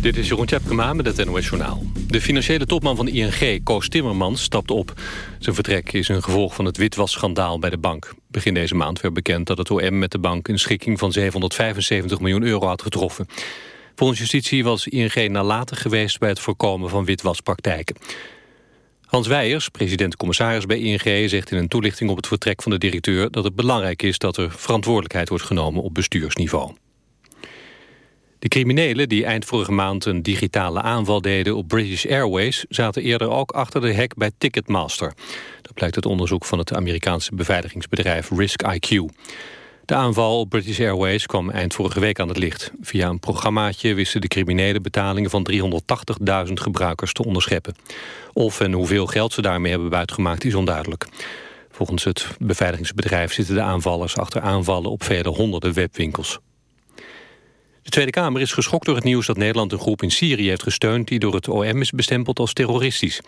Dit is Jeroen Tjepkema met het NOS Journaal. De financiële topman van ING, Koos Timmermans, stapt op. Zijn vertrek is een gevolg van het witwasschandaal bij de bank. Begin deze maand werd bekend dat het OM met de bank... een schikking van 775 miljoen euro had getroffen. Volgens justitie was ING nalatig geweest... bij het voorkomen van witwaspraktijken. Hans Weijers, president-commissaris bij ING... zegt in een toelichting op het vertrek van de directeur... dat het belangrijk is dat er verantwoordelijkheid wordt genomen op bestuursniveau. De criminelen die eind vorige maand een digitale aanval deden op British Airways... zaten eerder ook achter de hek bij Ticketmaster. Dat blijkt uit onderzoek van het Amerikaanse beveiligingsbedrijf Risk IQ. De aanval op British Airways kwam eind vorige week aan het licht. Via een programmaatje wisten de criminelen betalingen van 380.000 gebruikers te onderscheppen. Of en hoeveel geld ze daarmee hebben buitgemaakt is onduidelijk. Volgens het beveiligingsbedrijf zitten de aanvallers achter aanvallen op vele honderden webwinkels. De Tweede Kamer is geschokt door het nieuws dat Nederland een groep in Syrië heeft gesteund die door het OM is bestempeld als terroristisch.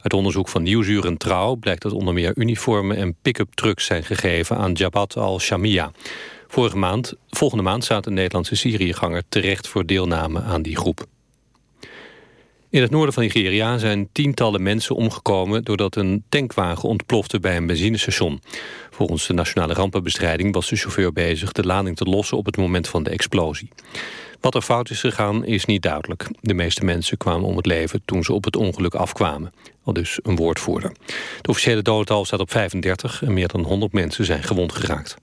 Uit onderzoek van Nieuwsuur en Trouw blijkt dat onder meer uniformen en pick-up trucks zijn gegeven aan Jabhat al-Shamia. Maand, volgende maand staat een Nederlandse Syriëganger terecht voor deelname aan die groep. In het noorden van Nigeria zijn tientallen mensen omgekomen... doordat een tankwagen ontplofte bij een benzinestation. Volgens de Nationale Rampenbestrijding was de chauffeur bezig... de lading te lossen op het moment van de explosie. Wat er fout is gegaan is niet duidelijk. De meeste mensen kwamen om het leven toen ze op het ongeluk afkwamen. Al dus een woordvoerder. De officiële dodental staat op 35 en meer dan 100 mensen zijn gewond geraakt.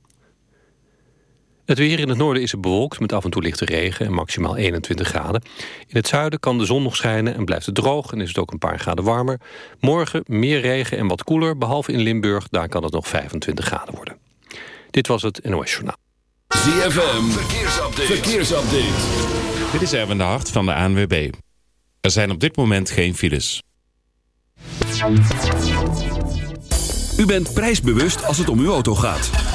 Het weer in het noorden is bewolkt met af en toe lichte regen en maximaal 21 graden. In het zuiden kan de zon nog schijnen en blijft het droog en is het ook een paar graden warmer. Morgen meer regen en wat koeler, behalve in Limburg, daar kan het nog 25 graden worden. Dit was het NOS Journaal. ZFM, verkeersupdate. verkeersupdate. Dit is Erwin de Hart van de ANWB. Er zijn op dit moment geen files. U bent prijsbewust als het om uw auto gaat.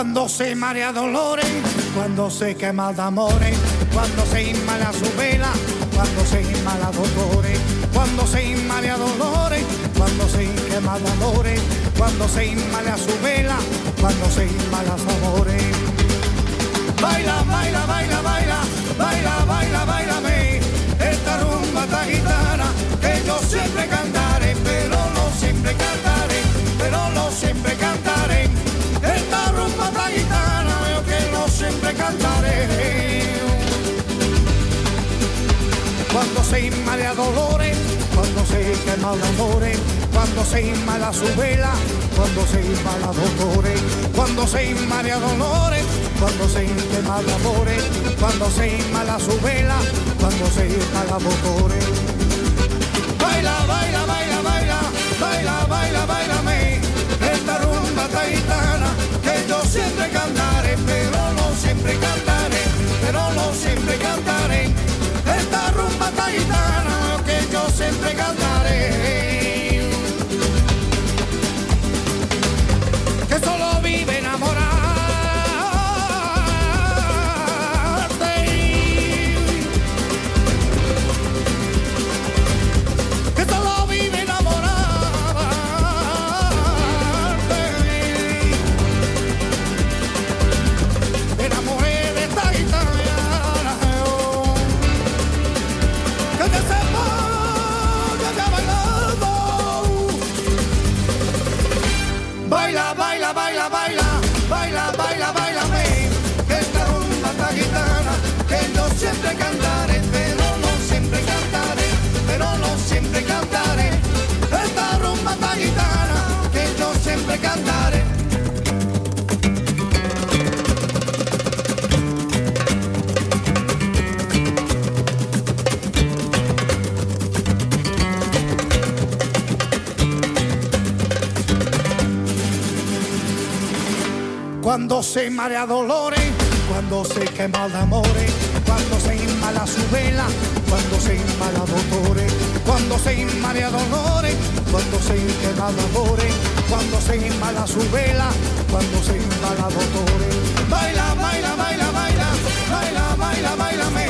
Cuando se marea dolores, cuando se quema de amores, cuando se inmala su vela, cuando se inmala dolores, cuando se inmala dolores, cuando se quema de amores, cuando se inmala su vela, cuando se inmala amores. Baila, baila, baila, baila, se inmala dolores, cuando se quema de amores, cuando se inmala su vela, cuando se inmala dolores, cuando se inmala dolores, cuando se quema de amores, cuando se inmala su vela, cuando se inmala dolores. Baila, baila, baila, baila, baila, baila, baila, me, esta rumba taitana que yo siempre cantaré, pero no siempre cantaré, pero no siempre cantaré gitana que yo siempre cantaba. sempre cantare. Cuando se marea dolores, cuando se quema amores, cuando se inmala su vela, cuando se inmala dolores, cuando se inmala dolores, cuando se quema amores cuando se embala su vela, cuando se embala doctor. Baila, baila, baila, baila, baila, baila, baila.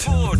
Frankfurt.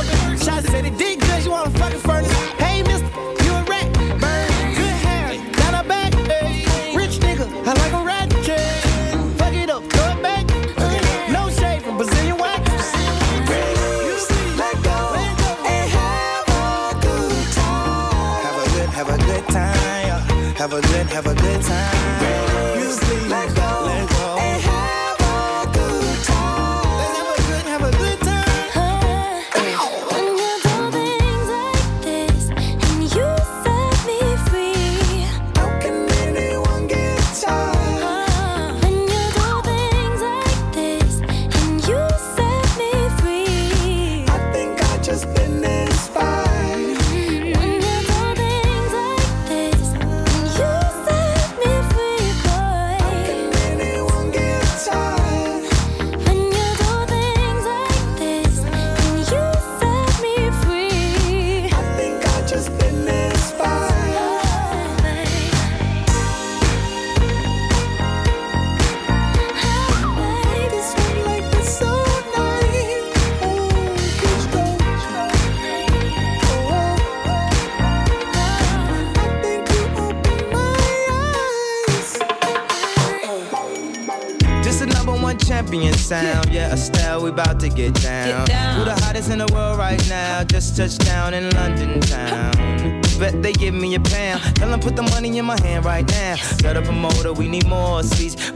open. Shot said he did good, you wanna fucking furnace. Hey, mister, you a rat. Burn, good hair, got a back. Hey. Rich nigga, I like a rat. Fuck it up, throw it back. No shade from Brazilian wax. Let go and have a good time. Have a good, have a good time. Have a good, have a good time.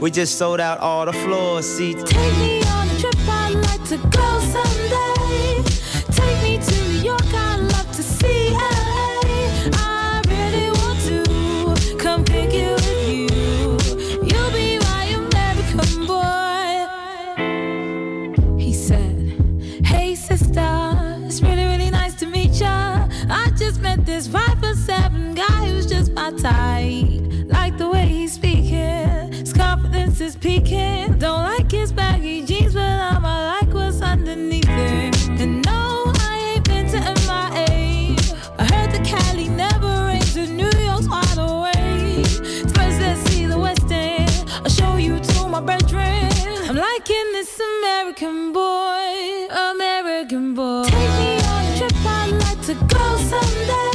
We just sold out all the floor seats. Take me on a trip, I'd like to go someday. I'm liking this American boy, American boy. Take me on a trip, I'd like to go someday.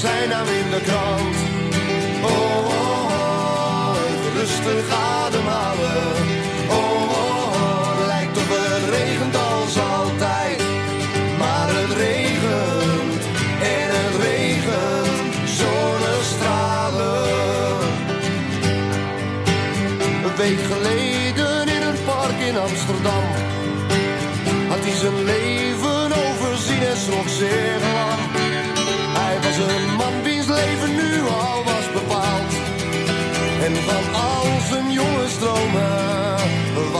zijn naam in de krant. Oh, oh, oh even rustig ademhalen.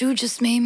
you just made me.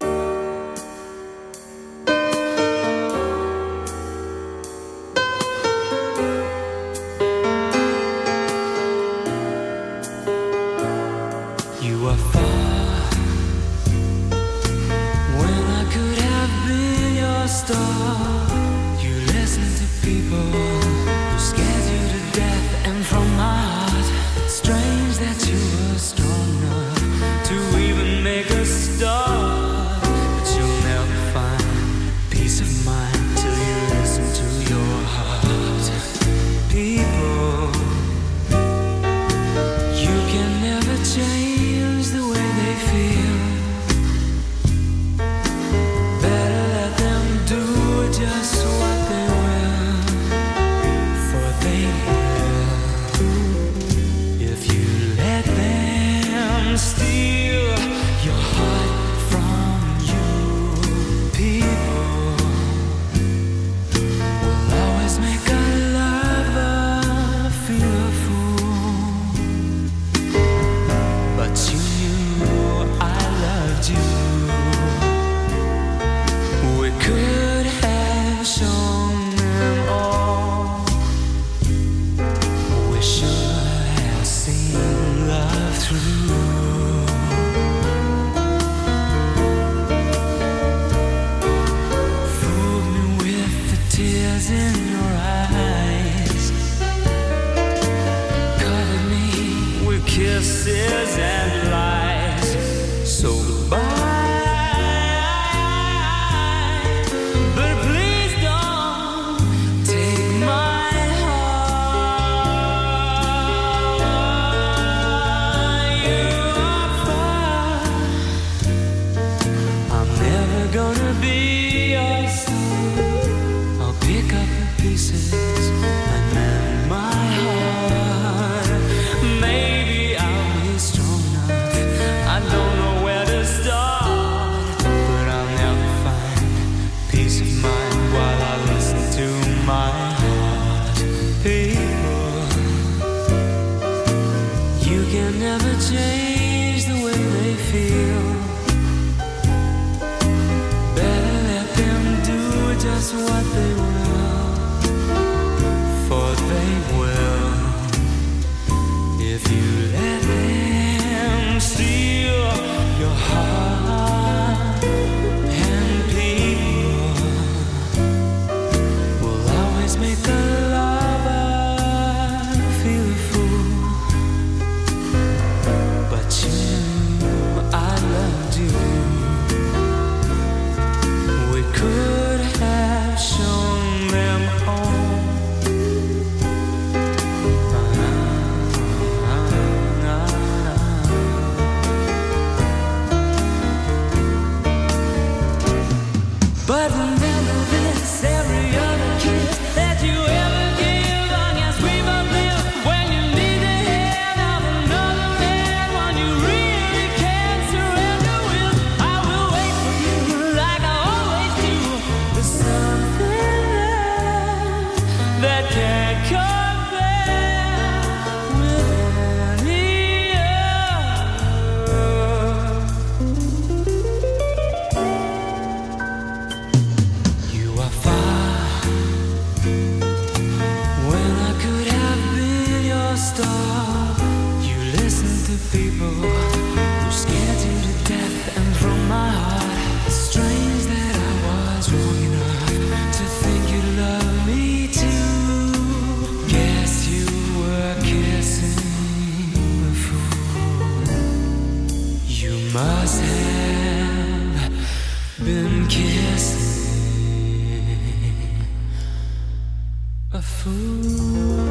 Música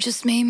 just made me.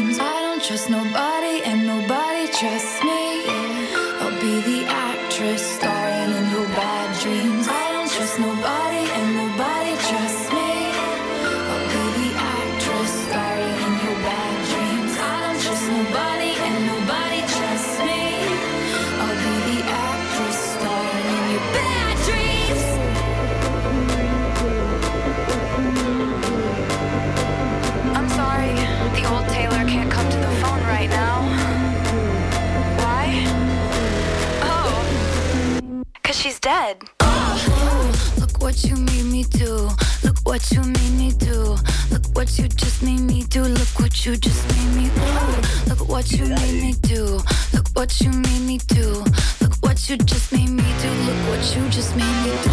you made me do. Look what you made me do. Look what you just made me do. Look what you just made me do.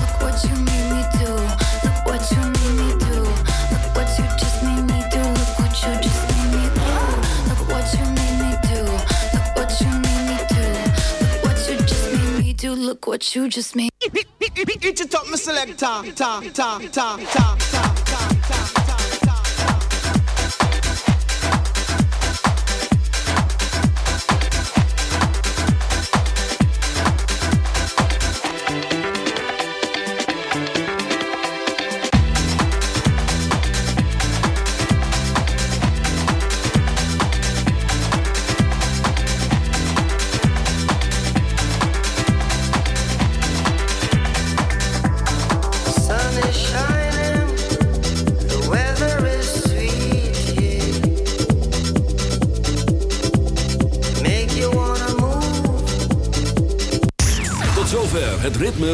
Look what you made me do. Look what you made me do. Look what you just made me do. Look what you just made me do. Look what you made me do. Look what you made me do. Look what you just made me do. Look what you just made. It's a top selector. Ta ta ta ta ta ta ta.